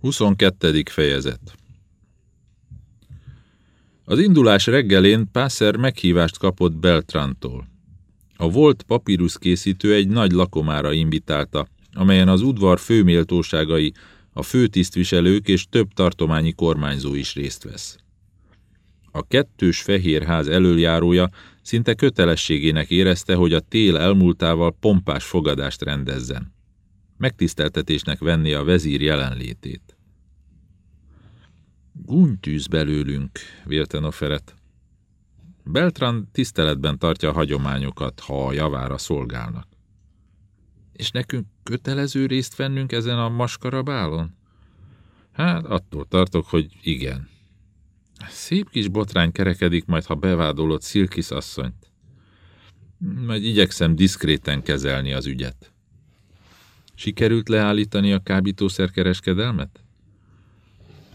22. fejezet Az indulás reggelén Pászer meghívást kapott Beltrantól. A volt papíruszkészítő egy nagy lakomára invitálta, amelyen az udvar főméltóságai, a főtisztviselők és több tartományi kormányzó is részt vesz. A kettős fehérház elöljárója szinte kötelességének érezte, hogy a tél elmúltával pompás fogadást rendezzen megtiszteltetésnek venni a vezír jelenlétét. Gúnytűz belőlünk, vélte Noferet. Beltran tiszteletben tartja a hagyományokat, ha a javára szolgálnak. És nekünk kötelező részt vennünk ezen a maskarabálon? Hát attól tartok, hogy igen. Szép kis botrány kerekedik majd, ha bevádolod Szilkis asszonyt. Majd igyekszem diszkréten kezelni az ügyet. Sikerült leállítani a kábítószerkereskedelmet?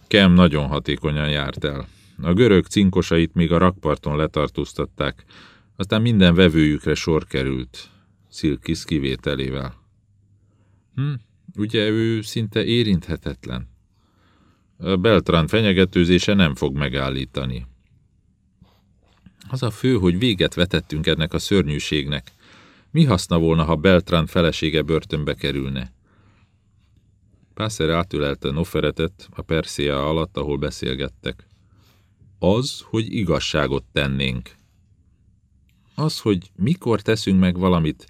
Kem nagyon hatékonyan járt el. A görög cinkosait még a rakparton letartóztatták, aztán minden vevőjükre sor került, Szilkis kivételével. Hm, ugye ő szinte érinthetetlen. A Beltran fenyegetőzése nem fog megállítani. Az a fő, hogy véget vetettünk ennek a szörnyűségnek, mi haszna volna, ha Beltrán felesége börtönbe kerülne? Pászer átülelte Noferetet a perszéja alatt, ahol beszélgettek. Az, hogy igazságot tennénk. Az, hogy mikor teszünk meg valamit,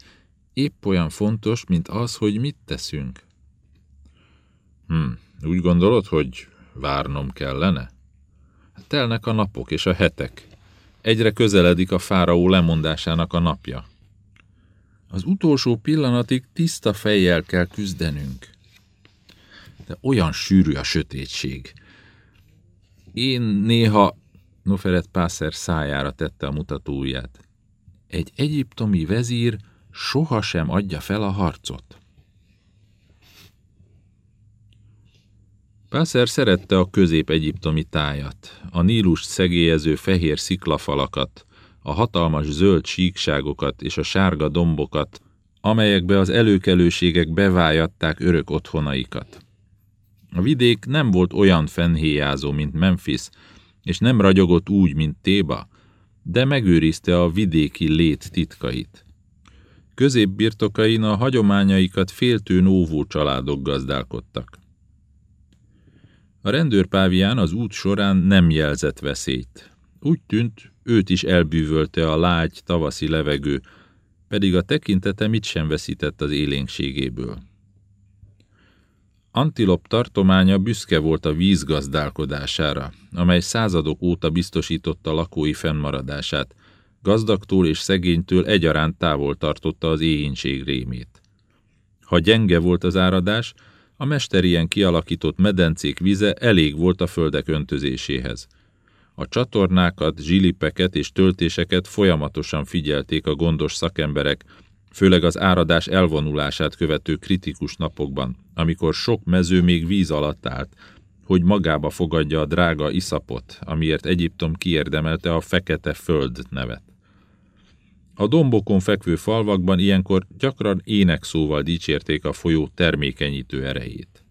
épp olyan fontos, mint az, hogy mit teszünk. Hm, úgy gondolod, hogy várnom kellene? Telnek a napok és a hetek. Egyre közeledik a fáraó lemondásának a napja. Az utolsó pillanatig tiszta fejjel kell küzdenünk. De olyan sűrű a sötétség. Én néha, Noferet Pászer szájára tette a mutatóját. Egy egyiptomi vezír sohasem adja fel a harcot. Pászer szerette a közép-egyiptomi tájat, a Nílust szegélyező fehér sziklafalakat, a hatalmas zöld síkságokat és a sárga dombokat, amelyekbe az előkelőségek bevájatták örök otthonaikat. A vidék nem volt olyan fennhéjázó, mint Memphis, és nem ragyogott úgy, mint Téba, de megőrizte a vidéki lét titkait. Középbirtokain a hagyományaikat féltő nóvó családok gazdálkodtak. A rendőrpávián az út során nem jelzett veszélyt. Úgy tűnt, őt is elbűvölte a lágy tavaszi levegő, pedig a tekintete mit sem veszített az élénkségéből. Antilop tartománya büszke volt a víz gazdálkodására, amely századok óta biztosította lakói fennmaradását, gazdagtól és szegénytől egyaránt távol tartotta az éhínség rémét. Ha gyenge volt az áradás, a mesterien kialakított medencék vize elég volt a földek öntözéséhez – a csatornákat, zsilipeket és töltéseket folyamatosan figyelték a gondos szakemberek, főleg az áradás elvonulását követő kritikus napokban, amikor sok mező még víz alatt állt, hogy magába fogadja a drága iszapot, amiért Egyiptom kiérdemelte a fekete föld nevet. A dombokon fekvő falvakban ilyenkor gyakran énekszóval dicsérték a folyó termékenyítő erejét.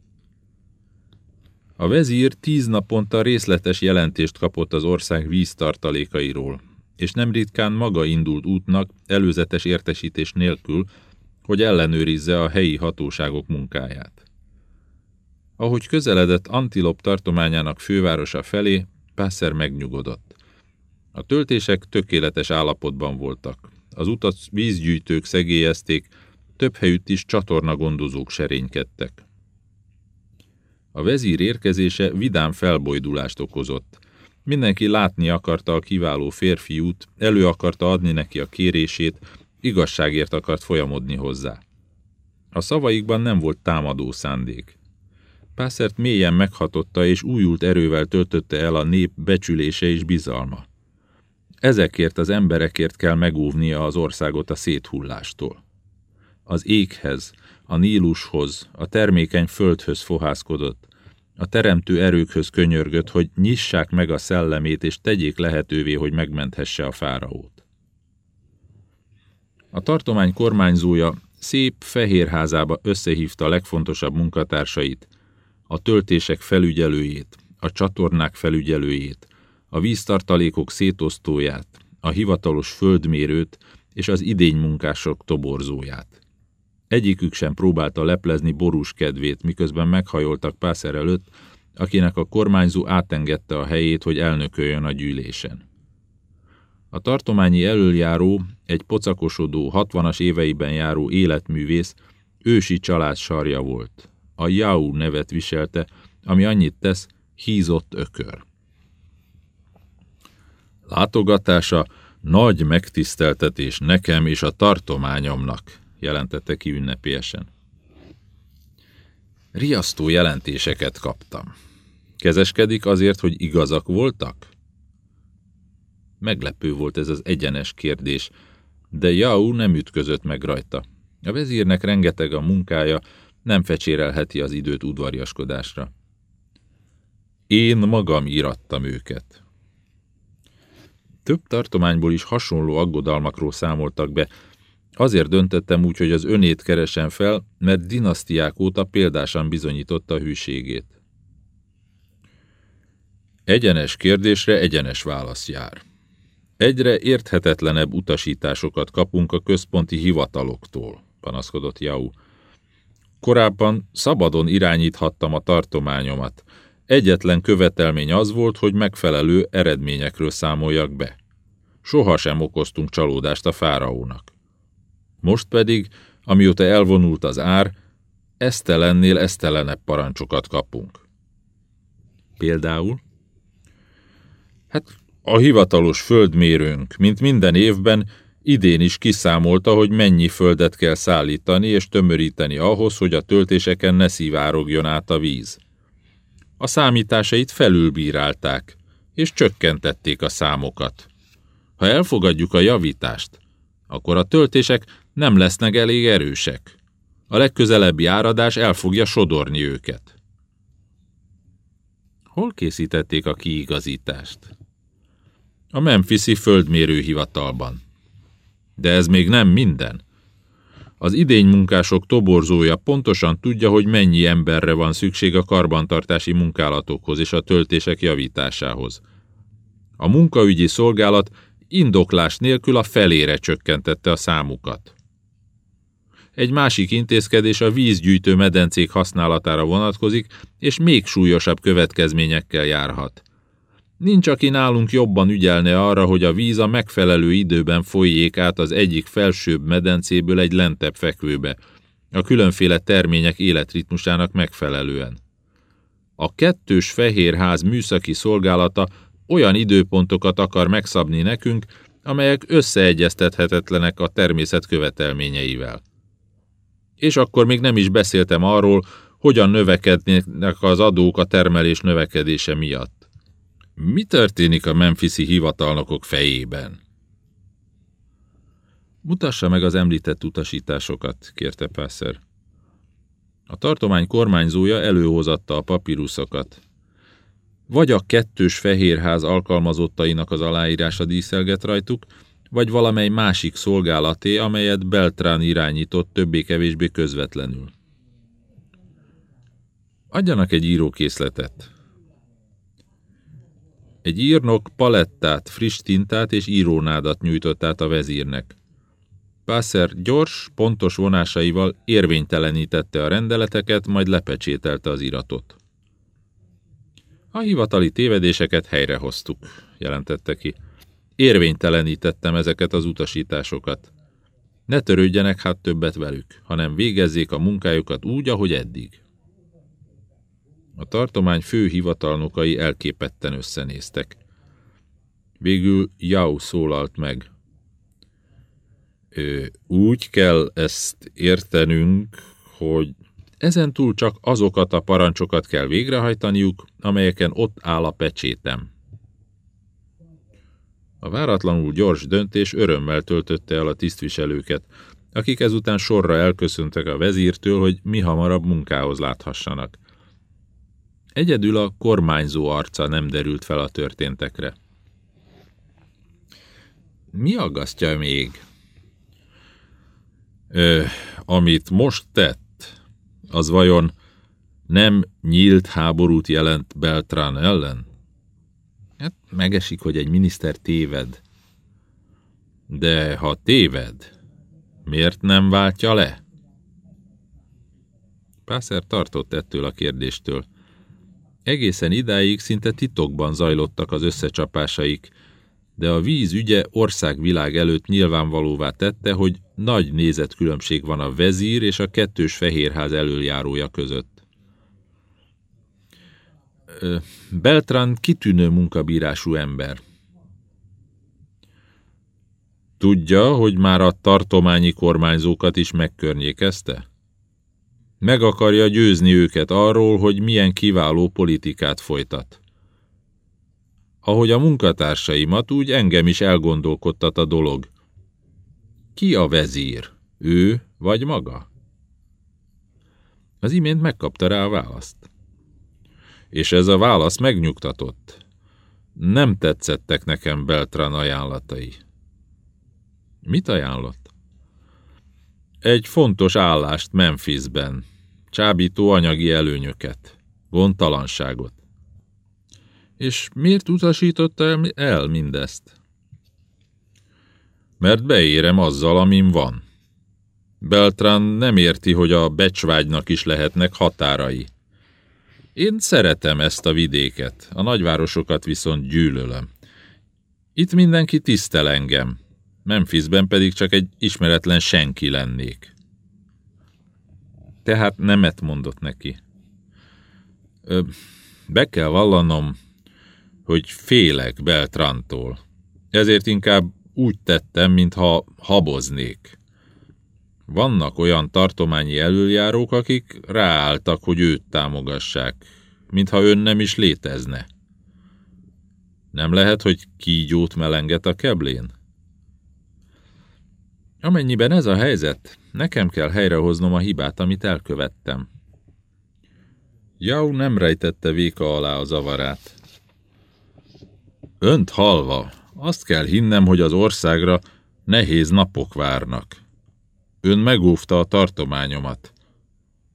A vezír tíz naponta részletes jelentést kapott az ország víztartalékairól, és nem ritkán maga indult útnak előzetes értesítés nélkül, hogy ellenőrizze a helyi hatóságok munkáját. Ahogy közeledett Antilop tartományának fővárosa felé, Pászer megnyugodott. A töltések tökéletes állapotban voltak. Az utat vízgyűjtők szegélyezték, több helyütt is csatornagondozók serénykedtek. A vezír érkezése vidám felbojdulást okozott. Mindenki látni akarta a kiváló férfiút, elő akarta adni neki a kérését, igazságért akart folyamodni hozzá. A szavaikban nem volt támadó szándék. Pászert mélyen meghatotta és újult erővel töltötte el a nép becsülése és bizalma. Ezekért az emberekért kell megóvnia az országot a széthullástól. Az éghez, a Nílushoz, a termékeny földhöz fohászkodott, a teremtő erőkhöz könyörgött, hogy nyissák meg a szellemét, és tegyék lehetővé, hogy megmenthesse a fáraót. A tartomány kormányzója szép fehér házába összehívta a legfontosabb munkatársait, a töltések felügyelőjét, a csatornák felügyelőjét, a víztartalékok szétosztóját, a hivatalos földmérőt és az idénymunkások toborzóját. Egyikük sem próbálta leplezni borús kedvét, miközben meghajoltak Pászer előtt, akinek a kormányzó átengedte a helyét, hogy elnököljön a gyűlésen. A tartományi elöljáró, egy pocakosodó, hatvanas éveiben járó életművész, ősi család sarja volt. A Jau nevet viselte, ami annyit tesz, hízott ökör. Látogatása nagy megtiszteltetés nekem és a tartományomnak, jelentette ki ünnepélyesen. Riasztó jelentéseket kaptam. Kezeskedik azért, hogy igazak voltak? Meglepő volt ez az egyenes kérdés, de Jau nem ütközött meg rajta. A vezírnek rengeteg a munkája, nem fecsérelheti az időt udvariaskodásra. Én magam írattam őket. Több tartományból is hasonló aggodalmakról számoltak be. Azért döntettem úgy, hogy az önét keresem fel, mert dinasztiák óta példásan bizonyította hűségét. Egyenes kérdésre egyenes válasz jár. Egyre érthetetlenebb utasításokat kapunk a központi hivataloktól, panaszkodott Jau. Korábban szabadon irányíthattam a tartományomat. Egyetlen követelmény az volt, hogy megfelelő eredményekről számoljak be. Soha sem okoztunk csalódást a fáraónak. Most pedig, amióta elvonult az ár, esztelennél esztelenebb parancsokat kapunk. Például? Hát a hivatalos földmérőnk, mint minden évben, idén is kiszámolta, hogy mennyi földet kell szállítani és tömöríteni ahhoz, hogy a töltéseken ne szivárogjon át a víz. A számításait felülbírálták, és csökkentették a számokat. Ha elfogadjuk a javítást, akkor a töltések nem lesznek elég erősek. A legközelebbi áradás el fogja sodorni őket. Hol készítették a kiigazítást? A Memphisi földmérőhivatalban. De ez még nem minden. Az idénymunkások toborzója pontosan tudja, hogy mennyi emberre van szükség a karbantartási munkálatokhoz és a töltések javításához. A munkaügyi szolgálat indoklás nélkül a felére csökkentette a számukat. Egy másik intézkedés a vízgyűjtő medencék használatára vonatkozik, és még súlyosabb következményekkel járhat. Nincs, aki nálunk jobban ügyelne arra, hogy a víz a megfelelő időben folyjék át az egyik felsőbb medencéből egy lentebb fekvőbe, a különféle termények életritmusának megfelelően. A kettős fehérház műszaki szolgálata olyan időpontokat akar megszabni nekünk, amelyek összeegyeztethetetlenek a természet követelményeivel. És akkor még nem is beszéltem arról, hogyan növekednek az adók a termelés növekedése miatt. Mi történik a Memphisi hivatalnokok fejében? Mutassa meg az említett utasításokat, kérte Pászer. A tartomány kormányzója előhozatta a papíruszokat. Vagy a kettős fehérház alkalmazottainak az aláírása díszelget rajtuk, vagy valamely másik szolgálaté, amelyet Beltrán irányított többé-kevésbé közvetlenül. Adjanak egy írókészletet, egy írnok palettát, friss tintát és írónádat nyújtott át a vezírnek. Pászer gyors, pontos vonásaival érvénytelenítette a rendeleteket, majd lepecsételte az iratot. A hivatali tévedéseket helyrehoztuk, jelentette ki. Érvénytelenítettem ezeket az utasításokat. Ne törődjenek hát többet velük, hanem végezzék a munkájukat úgy, ahogy eddig. A tartomány fő hivatalnokai elképetten összenéztek. Végül Jau szólalt meg. Ö, úgy kell ezt értenünk, hogy ezen túl csak azokat a parancsokat kell végrehajtaniuk, amelyeken ott áll a pecsétem. A váratlanul gyors döntés örömmel töltötte el a tisztviselőket, akik ezután sorra elköszöntek a vezírtől, hogy mi hamarabb munkához láthassanak. Egyedül a kormányzó arca nem derült fel a történtekre. Mi aggasztja még? Ö, amit most tett, az vajon nem nyílt háborút jelent Beltrán ellen? Megesik, hogy egy miniszter téved. De ha téved, miért nem váltja le? Pászer tartott ettől a kérdéstől. Egészen idáig szinte titokban zajlottak az összecsapásaik, de a víz ügye országvilág előtt nyilvánvalóvá tette, hogy nagy nézetkülönbség van a vezír és a kettős fehérház elöljárója között. Beltran kitűnő munkabírású ember. Tudja, hogy már a tartományi kormányzókat is megkörnyékezte? Meg akarja győzni őket arról, hogy milyen kiváló politikát folytat. Ahogy a munkatársaimat, úgy engem is elgondolkodtat a dolog. Ki a vezír? Ő vagy maga? Az imént megkapta rá a választ. És ez a válasz megnyugtatott. Nem tetszettek nekem Beltran ajánlatai. Mit ajánlott? Egy fontos állást Memphisben, csábító anyagi előnyöket, gondtalanságot. És miért utasította el mindezt? Mert beérem azzal, amin van. Beltrán nem érti, hogy a becsvágynak is lehetnek határai. Én szeretem ezt a vidéket, a nagyvárosokat viszont gyűlölöm. Itt mindenki tisztel engem, Memphisben pedig csak egy ismeretlen senki lennék. Tehát nemet mondott neki. Ö, be kell vallanom, hogy félek Beltrantól. Ezért inkább úgy tettem, mintha haboznék. Vannak olyan tartományi előjárók, akik ráálltak, hogy őt támogassák, mintha ön nem is létezne. Nem lehet, hogy kígyót melenget a keblén? Amennyiben ez a helyzet, nekem kell helyrehoznom a hibát, amit elkövettem. Jau nem rejtette véka alá a zavarát. Önt halva, azt kell hinnem, hogy az országra nehéz napok várnak. Ön megóvta a tartományomat,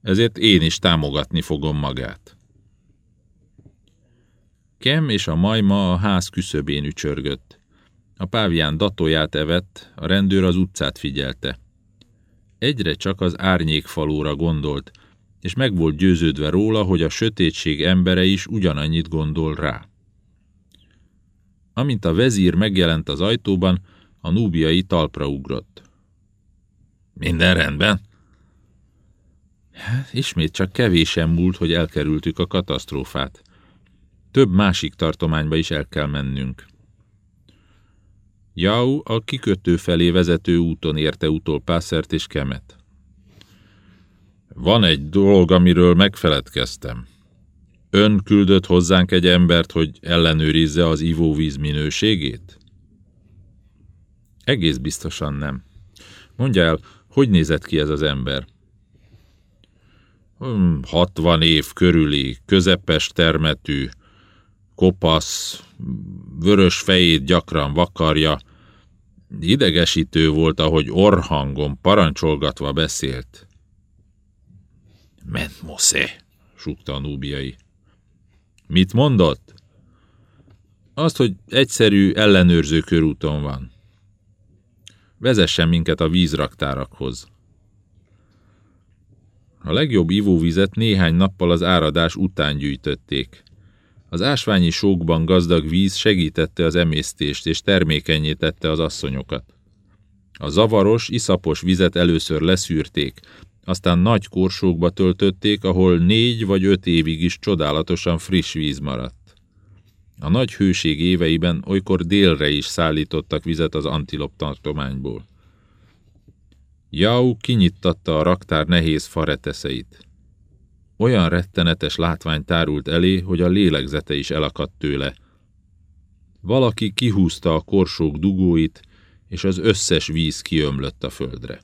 ezért én is támogatni fogom magát. Kem és a majma a ház küszöbén ücsörgött. A pávián datóját evett, a rendőr az utcát figyelte. Egyre csak az árnyékfalóra gondolt, és meg volt győződve róla, hogy a sötétség embere is ugyanannyit gondol rá. Amint a vezír megjelent az ajtóban, a núbiai talpra ugrott. Minden rendben? Hát, ismét csak kevésen múlt, hogy elkerültük a katasztrófát. Több másik tartományba is el kell mennünk. Jau a kikötő felé vezető úton érte utol Pászert és Kemet. Van egy dolog, amiről megfeledkeztem. Ön küldött hozzánk egy embert, hogy ellenőrizze az ivóvíz minőségét? Egész biztosan nem. Mondja el, hogy nézett ki ez az ember? 60 hm, év körüli, közepes termetű, kopasz, vörös fejét gyakran vakarja, idegesítő volt, ahogy orhangon parancsolgatva beszélt. Ment mosze, súgta a núbiai. Mit mondott? Azt, hogy egyszerű ellenőrző körúton van. Vezessen minket a vízraktárakhoz. A legjobb ivóvizet néhány nappal az áradás után gyűjtötték. Az ásványi sókban gazdag víz segítette az emésztést és termékenyé tette az asszonyokat. A zavaros, iszapos vizet először leszűrték, aztán nagy korsókba töltötték, ahol négy vagy öt évig is csodálatosan friss víz maradt. A nagy hőség éveiben olykor délre is szállítottak vizet az antilop tartományból. Jau kinyittatta a raktár nehéz fareteszeit. Olyan rettenetes látvány tárult elé, hogy a lélegzete is elakadt tőle. Valaki kihúzta a korsók dugóit, és az összes víz kiömlött a földre.